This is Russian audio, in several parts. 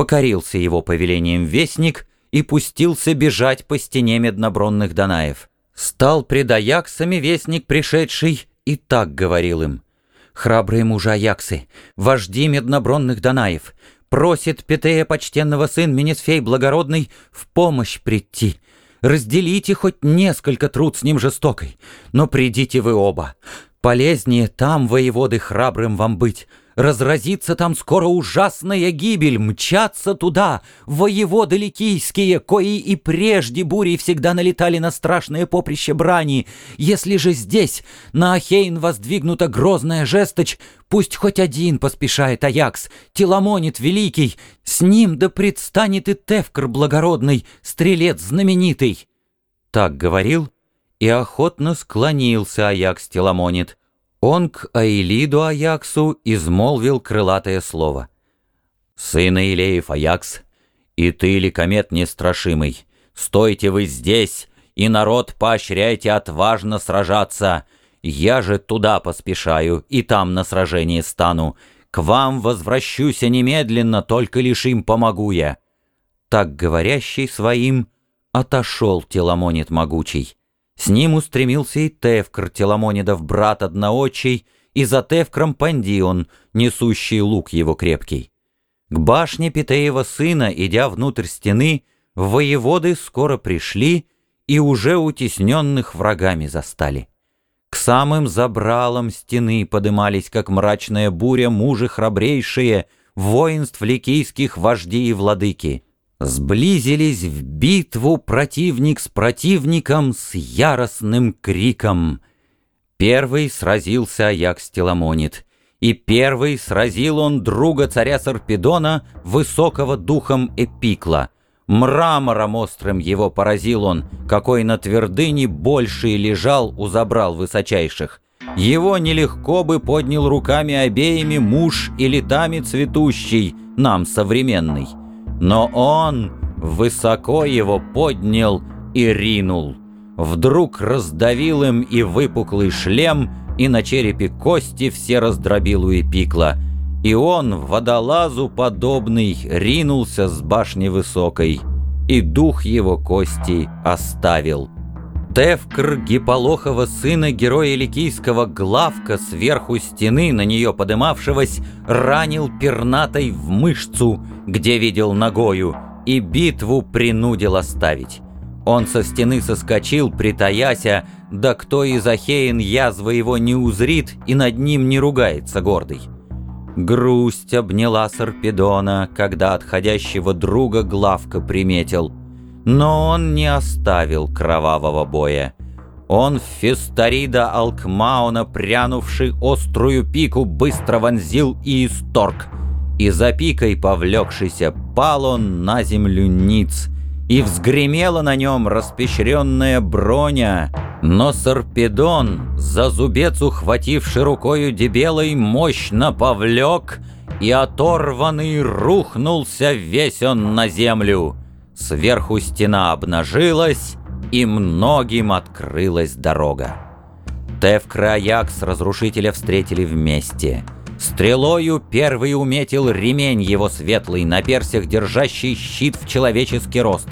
Покорился его повелением вестник и пустился бежать по стене меднобронных Данаев. Стал пред Аяксами вестник пришедший и так говорил им. «Храбрые мужа Аяксы, вожди меднобронных Данаев, просит Петея почтенного сын Менесфей благородный в помощь прийти. Разделите хоть несколько труд с ним жестокой, но придите вы оба. Полезнее там, воеводы, храбрым вам быть. Разразится там скоро ужасная гибель, мчаться туда, воеводы ликийские, кои и прежде бурей всегда налетали на страшное поприще брани. Если же здесь на Ахейн воздвигнута грозная жесточь, пусть хоть один поспешает Аякс, Теламонит великий, с ним да предстанет и Тевкр благородный, стрелец знаменитый. Так говорил, и охотно склонился Аякс Теламонит. Он к Аилиду Аяксу измолвил крылатое слово. «Сын Илеев Аякс, и ты, ликомет нестрашимый, стойте вы здесь, и народ поощряйте отважно сражаться. Я же туда поспешаю, и там на сражение стану. К вам возвращусь немедленно, только лишь им помогу я». Так говорящий своим отошел Теламонит могучий. С ним устремился и Тевкр, Теламонидов брат одноочий, и за Тевкром Пандион, несущий лук его крепкий. К башне Питеева сына, идя внутрь стены, воеводы скоро пришли и уже утесненных врагами застали. К самым забралам стены подымались, как мрачная буря, мужи храбрейшие, воинств ликийских вожди и владыки — Сблизились в битву противник с противником с яростным криком. Первый сразился Аякс Теламонит, и первый сразил он друга царя Сарпедона, высокого духом Эпикла. Мрамором острым его поразил он, какой на твердыне больший лежал у забрал высочайших. Его нелегко бы поднял руками обеими муж и летами цветущий, нам современный. Но он высоко его поднял и ринул. Вдруг раздавил им и выпуклый шлем, и на черепе кости все раздробил у эпикла. И он, водолазу подобный, ринулся с башни высокой, и дух его кости оставил. Тевкр Гиполохова сына героя Ликийского Главка сверху стены, на нее подымавшегося, ранил пернатой в мышцу, где видел ногою, и битву принудил оставить. Он со стены соскочил, притаяся, да кто из Ахеин язвы его не узрит и над ним не ругается гордый. Грусть обняла Сарпедона, когда отходящего друга Главка приметил — но он не оставил кровавого боя. Он в Фестарида Алкмауна, прянувший острую пику, быстро вонзил и исторг. И за пикой повлекшийся пал он на землю ниц, и взгремела на нем распещренная броня. Но Сарпедон, за зубец ухвативший рукою дебелой, мощно повлек, и оторванный рухнулся весь он на землю. Сверху стена обнажилась, и многим открылась дорога. Тевкр и Аякс разрушителя встретили вместе. Стрелою первый уметил ремень его светлый, на персях держащий щит в человеческий рост.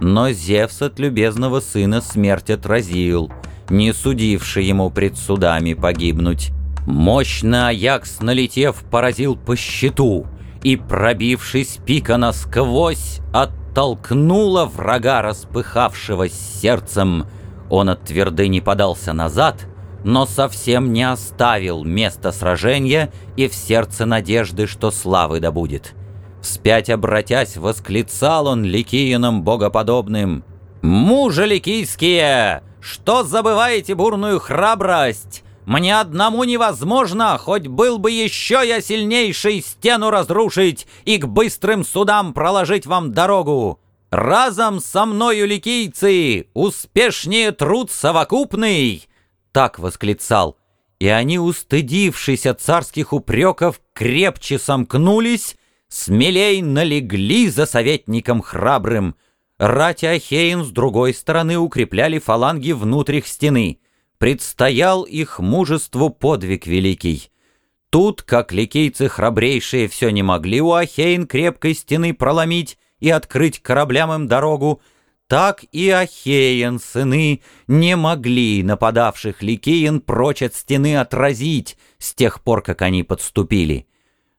Но Зевс от любезного сына смерть отразил, не судивший ему пред судами погибнуть. Мощно Аякс, налетев, поразил по щиту, и, пробившись пика насквозь, от толкнула врага, распыхавшегося сердцем. Он от твердыни подался назад, но совсем не оставил места сражения и в сердце надежды, что славы добудет. Вспять обратясь, восклицал он ликиянам богоподобным. «Мужа ликийские, что забываете бурную храбрость? Мне одному невозможно, хоть был бы еще я сильнейший, стену разрушить и к быстрым судам проложить вам дорогу. Разом со мною, ликийцы, успешнее труд совокупный!» Так восклицал. И они, устыдившись от царских упреков, крепче сомкнулись, смелей налегли за советником храбрым. Рати Ахеин с другой стороны укрепляли фаланги внутрь стены — предстоял их мужеству подвиг великий. Тут, как ликейцы храбрейшие все не могли у Ахейн крепкой стены проломить и открыть кораблям им дорогу, так и Ахеен, сыны, не могли нападавших Ликиен прочь от стены отразить с тех пор, как они подступили.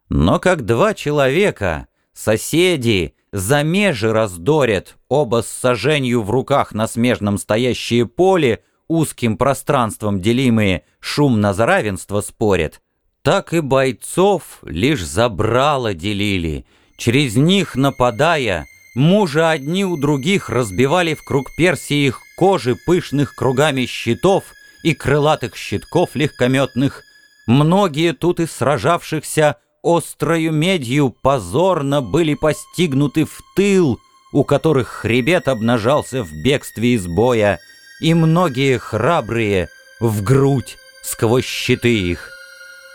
Но как два человека, соседи, за межи раздорят, оба с соженью в руках на смежном стоящее поле, узким пространством делимые, шумно за равенство спорят, так и бойцов лишь забрало делили, через них нападая, мужа одни у других разбивали в круг Персии их кожи пышных кругами щитов и крылатых щитков легкометных, многие тут и сражавшихся острою медью позорно были постигнуты в тыл, у которых хребет обнажался в бегстве из боя, и многие храбрые в грудь сквозь щиты их.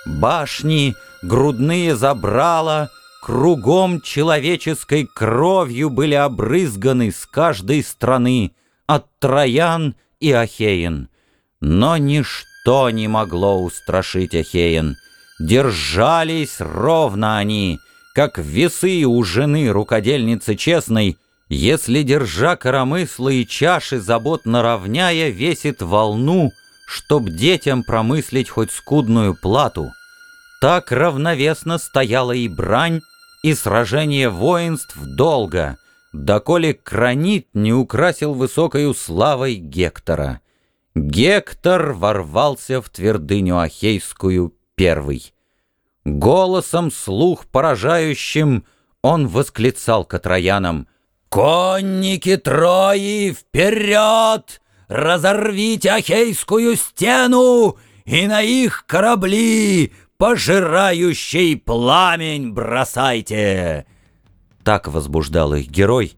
Башни, грудные забрала, кругом человеческой кровью были обрызганы с каждой страны, от Троян и Ахеен. Но ничто не могло устрашить Ахеен — Держались ровно они, как весы у жены рукодельницы честной, если, держа коромыслы и чаши, заботно равняя, весит волну, чтоб детям промыслить хоть скудную плату. Так равновесно стояла и брань, и сражение воинств долго, доколе кранит не украсил высокою славой Гектора. Гектор ворвался в твердыню Ахейскую первый. Голосом слух поражающим он восклицал к Троянам «Конники Трои, вперед! Разорвите Ахейскую стену и на их корабли пожирающий пламень бросайте!» Так возбуждал их герой,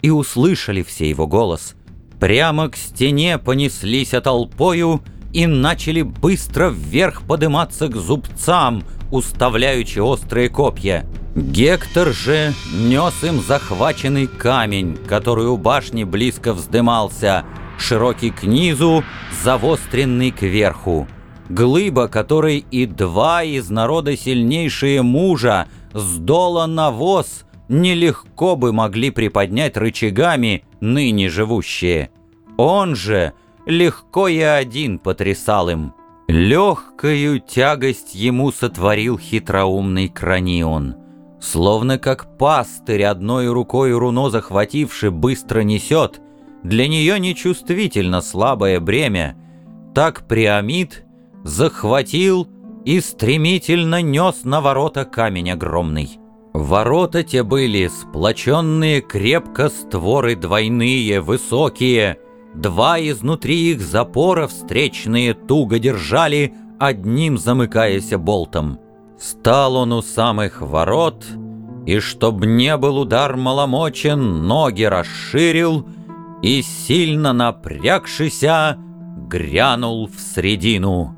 и услышали все его голос. Прямо к стене понеслись толпою и начали быстро вверх подниматься к зубцам, уставляючи острые копья. Гектор же нес им захваченный камень, который у башни близко вздымался, широкий к низу, завостренный кверху. Глыба, которой и два из народа сильнейшие мужа, сдола навоз, нелегко бы могли приподнять рычагами ныне живущие. Он же легко и один потрясал им. Легкою тягость ему сотворил хитроумный кранион. Словно как пастырь, одной рукой руно захвативший, быстро несет, для нее нечувствительно слабое бремя, так Приамид захватил и стремительно нес на ворота камень огромный. Ворота те были сплоченные крепко створы двойные, высокие — Два изнутри их запора встречные туго держали, одним замыкаясь болтом. Стал он у самых ворот, и чтоб не был удар маломочен, ноги расширил и, сильно напрягшися, грянул в средину.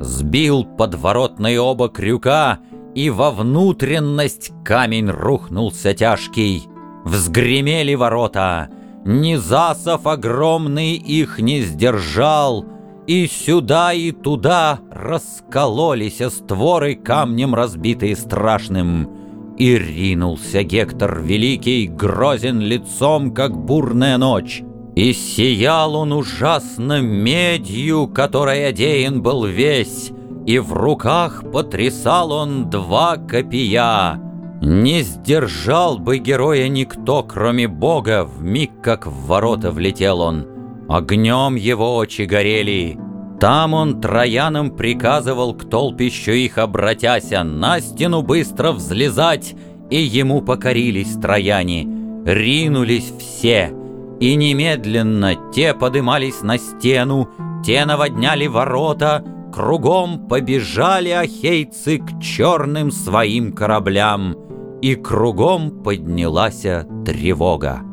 Сбил подворотные оба крюка, и во внутренность камень рухнулся тяжкий. Взгремели ворота — ни засов огромный их не сдержал, И сюда и туда раскололись створы камнем разбитые страшным. И ринулся Гектор великий, грозен лицом, как бурная ночь. И сиял он ужасно медью, которой одеян был весь, И в руках потрясал он два копия — не сдержал бы героя никто, кроме Бога, в миг как в ворота влетел он. Огнем его очи горели. Там он троянам приказывал к толпищу их обратяся, на стену быстро взлезать, и ему покорились трояне. Ринулись все, и немедленно те подымались на стену, те наводняли ворота, кругом побежали ахейцы к черным своим кораблям — и кругом поднялась тревога.